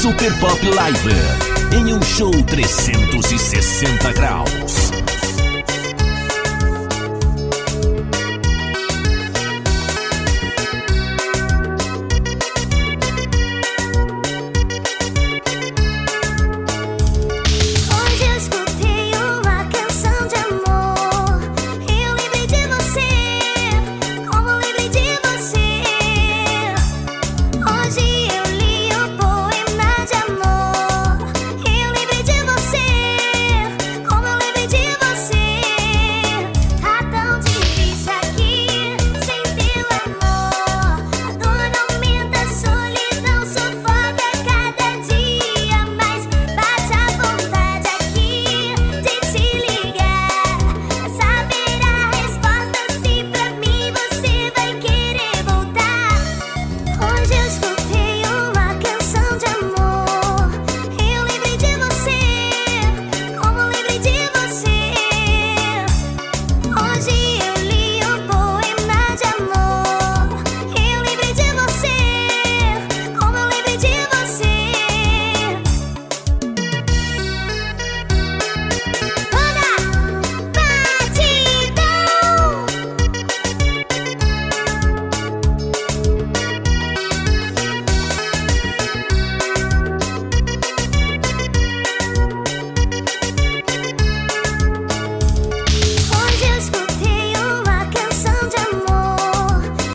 Super Pop Live. Em um show 360 graus.